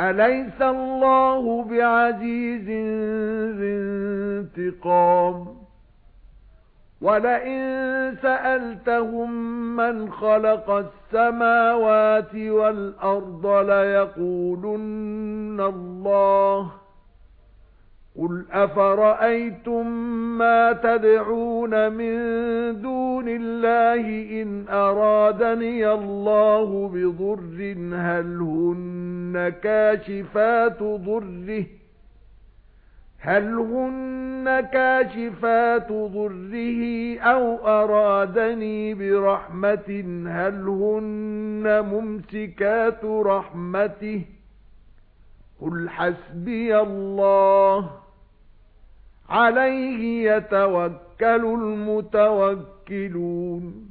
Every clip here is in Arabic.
أَلَيْسَ اللَّهُ بِعَزِيزٍ ذِي انتِقَامٍ؟ وَلَئِن سَأَلْتَهُم مَّنْ خَلَقَ السَّمَاوَاتِ وَالْأَرْضَ لَيَقُولُنَّ اللَّهُ. قُلْ أَفَرَأَيْتُم مَّا تَدْعُونَ مِن دُونِ اللَّهِ إِنْ أَرَادَنِيَ اللَّهُ بِضُرٍّ هَلْ هُنَّ كَاشِفَاتُ ضُرِّهِ؟ هَلْ هُنَّ كَاشِفَاتُ ضُرِّهِ أَوْ أَرَادَنِي بِرَحْمَةٍ؟ هَلْ هُنَّ مُمْسِكَاتُ رَحْمَتِهِ؟ قُلْ حَسْبِيَ اللَّهُ. عَلَيْهِ يَتَوَكَّلُ الْمُتَوَكِّلُونَ.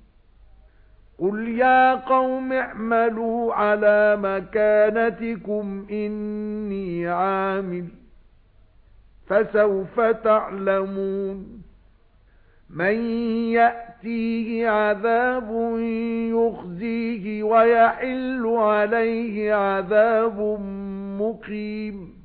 قُلْ يَا قَوْمِ اعْمَلُوا عَلَى مَكَانَتِكُمْ إِنِّي عَامِلٌ فَسَوْفَ تَعْلَمُونَ. مَن يَأْتِيهِ عَذَابٌ يُخْزِيهِ وَيَحِلُّ عَلَيْهِ عَذَابٌ مُقِيمٌ.